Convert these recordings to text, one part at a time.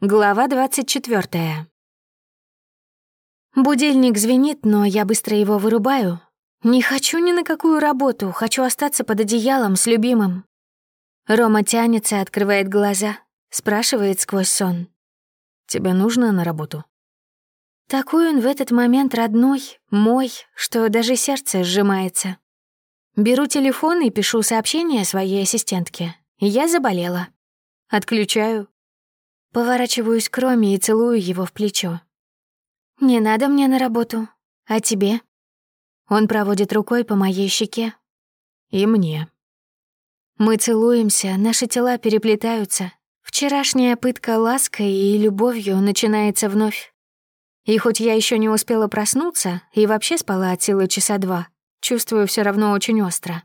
Глава 24. Будильник звенит, но я быстро его вырубаю. Не хочу ни на какую работу, хочу остаться под одеялом с любимым. Рома тянется, открывает глаза, спрашивает сквозь сон. «Тебе нужно на работу?» Такой он в этот момент родной, мой, что даже сердце сжимается. Беру телефон и пишу сообщение своей ассистентке. Я заболела. Отключаю, Поворачиваюсь к Роме и целую его в плечо. «Не надо мне на работу. А тебе?» Он проводит рукой по моей щеке. «И мне». Мы целуемся, наши тела переплетаются. Вчерашняя пытка лаской и любовью начинается вновь. И хоть я еще не успела проснуться и вообще спала от силы часа два, чувствую все равно очень остро.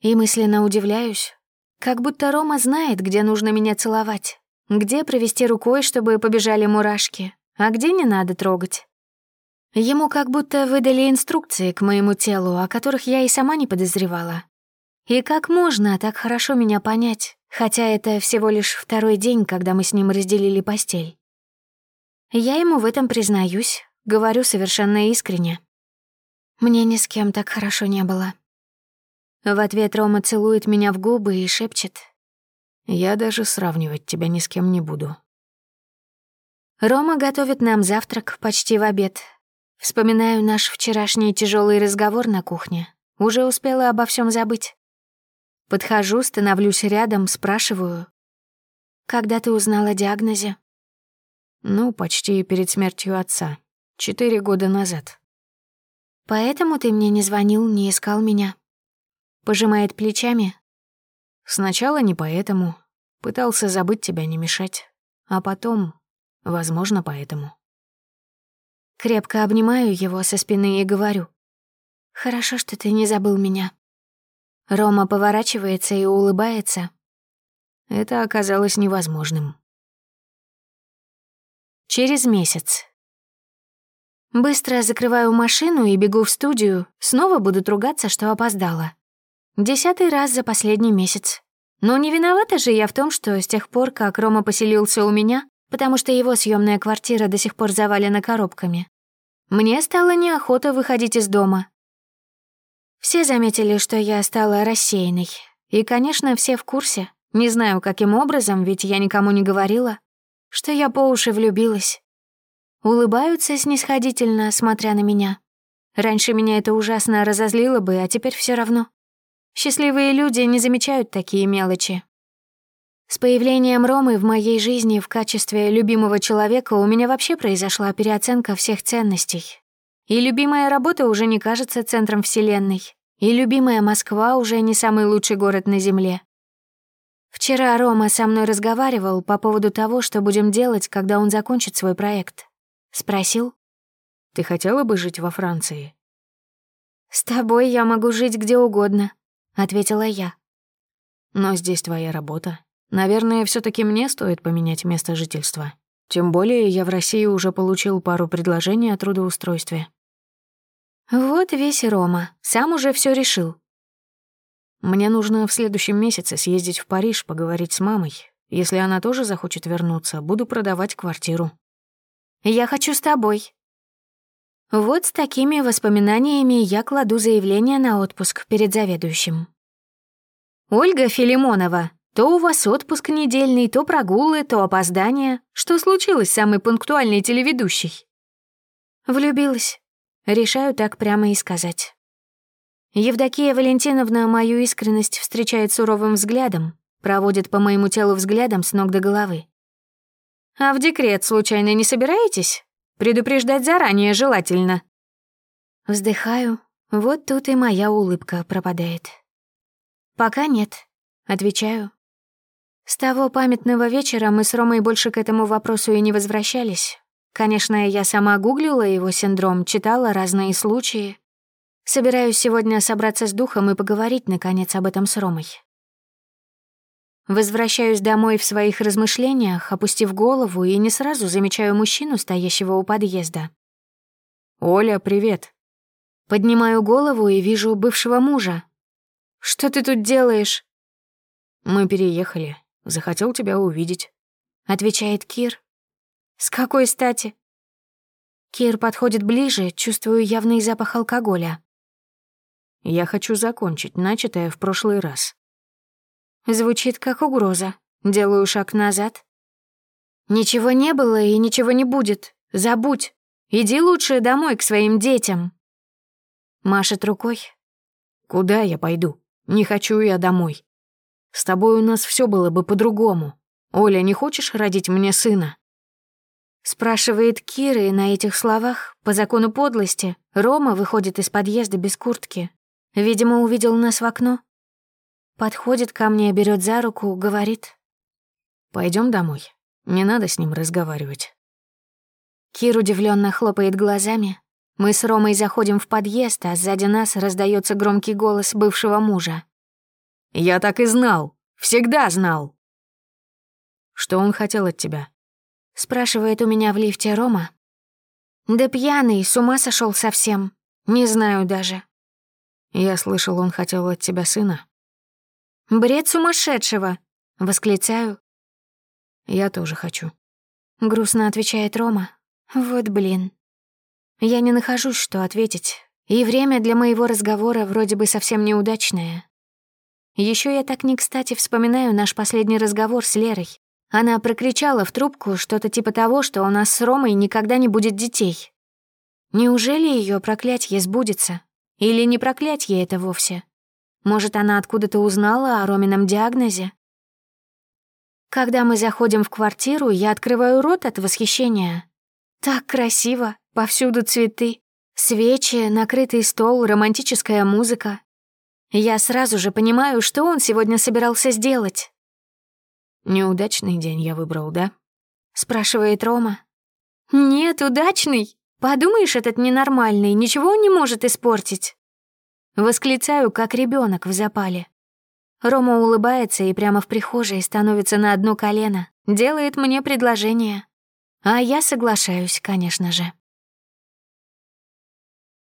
И мысленно удивляюсь, как будто Рома знает, где нужно меня целовать. Где провести рукой, чтобы побежали мурашки, а где не надо трогать. Ему как будто выдали инструкции к моему телу, о которых я и сама не подозревала. И как можно так хорошо меня понять, хотя это всего лишь второй день, когда мы с ним разделили постель. Я ему в этом признаюсь, говорю совершенно искренне. Мне ни с кем так хорошо не было. В ответ Рома целует меня в губы и шепчет, я даже сравнивать тебя ни с кем не буду. Рома готовит нам завтрак почти в обед. Вспоминаю наш вчерашний тяжелый разговор на кухне. Уже успела обо всем забыть. Подхожу, становлюсь рядом, спрашиваю. «Когда ты узнала о диагнозе?» «Ну, почти перед смертью отца. Четыре года назад». «Поэтому ты мне не звонил, не искал меня?» Пожимает плечами, Сначала не поэтому. Пытался забыть тебя, не мешать. А потом, возможно, поэтому. Крепко обнимаю его со спины и говорю. «Хорошо, что ты не забыл меня». Рома поворачивается и улыбается. Это оказалось невозможным. Через месяц. Быстро закрываю машину и бегу в студию, снова буду ругаться, что опоздала. Десятый раз за последний месяц. Но не виновата же я в том, что с тех пор, как Рома поселился у меня, потому что его съемная квартира до сих пор завалена коробками, мне стало неохота выходить из дома. Все заметили, что я стала рассеянной. И, конечно, все в курсе. Не знаю, каким образом, ведь я никому не говорила, что я по уши влюбилась. Улыбаются снисходительно, смотря на меня. Раньше меня это ужасно разозлило бы, а теперь все равно. Счастливые люди не замечают такие мелочи. С появлением Ромы в моей жизни в качестве любимого человека у меня вообще произошла переоценка всех ценностей. И любимая работа уже не кажется центром Вселенной. И любимая Москва уже не самый лучший город на Земле. Вчера Рома со мной разговаривал по поводу того, что будем делать, когда он закончит свой проект. Спросил. «Ты хотела бы жить во Франции?» «С тобой я могу жить где угодно», — ответила я. «Но здесь твоя работа. Наверное, все таки мне стоит поменять место жительства. Тем более я в России уже получил пару предложений о трудоустройстве». «Вот весь Рома. Сам уже все решил». «Мне нужно в следующем месяце съездить в Париж, поговорить с мамой. Если она тоже захочет вернуться, буду продавать квартиру». «Я хочу с тобой», вот с такими воспоминаниями я кладу заявление на отпуск перед заведующим. «Ольга Филимонова, то у вас отпуск недельный, то прогулы, то опоздания. Что случилось с самой пунктуальной телеведущей?» «Влюбилась». Решаю так прямо и сказать. Евдокия Валентиновна мою искренность встречает суровым взглядом, проводит по моему телу взглядом с ног до головы. «А в декрет случайно не собираетесь?» Предупреждать заранее желательно». Вздыхаю. Вот тут и моя улыбка пропадает. «Пока нет», — отвечаю. С того памятного вечера мы с Ромой больше к этому вопросу и не возвращались. Конечно, я сама гуглила его синдром, читала разные случаи. Собираюсь сегодня собраться с духом и поговорить, наконец, об этом с Ромой. Возвращаюсь домой в своих размышлениях, опустив голову и не сразу замечаю мужчину, стоящего у подъезда. «Оля, привет!» Поднимаю голову и вижу бывшего мужа. «Что ты тут делаешь?» «Мы переехали. Захотел тебя увидеть», — отвечает Кир. «С какой стати?» Кир подходит ближе, чувствую явный запах алкоголя. «Я хочу закончить начатое в прошлый раз», Звучит как угроза. Делаю шаг назад. «Ничего не было и ничего не будет. Забудь. Иди лучше домой к своим детям». Машет рукой. «Куда я пойду? Не хочу я домой. С тобой у нас все было бы по-другому. Оля, не хочешь родить мне сына?» Спрашивает Кира, и на этих словах, по закону подлости, Рома выходит из подъезда без куртки. Видимо, увидел нас в окно Подходит ко мне, берет за руку, говорит. Пойдем домой. Не надо с ним разговаривать. Кир удивленно хлопает глазами. Мы с Ромой заходим в подъезд, а сзади нас раздается громкий голос бывшего мужа. «Я так и знал! Всегда знал!» «Что он хотел от тебя?» — спрашивает у меня в лифте Рома. «Да пьяный, с ума сошел совсем. Не знаю даже». «Я слышал, он хотел от тебя сына». Бред сумасшедшего!» — восклицаю. «Я тоже хочу», — грустно отвечает Рома. «Вот блин». Я не нахожусь, что ответить, и время для моего разговора вроде бы совсем неудачное. Еще я так не кстати вспоминаю наш последний разговор с Лерой. Она прокричала в трубку что-то типа того, что у нас с Ромой никогда не будет детей. Неужели ее проклятье сбудется? Или не проклятье это вовсе? Может, она откуда-то узнала о Ромином диагнозе? Когда мы заходим в квартиру, я открываю рот от восхищения. Так красиво, повсюду цветы, свечи, накрытый стол, романтическая музыка. Я сразу же понимаю, что он сегодня собирался сделать. «Неудачный день я выбрал, да?» — спрашивает Рома. «Нет, удачный. Подумаешь, этот ненормальный, ничего он не может испортить». Восклицаю, как ребенок в запале. Рома улыбается и прямо в прихожей становится на одно колено, делает мне предложение. А я соглашаюсь, конечно же.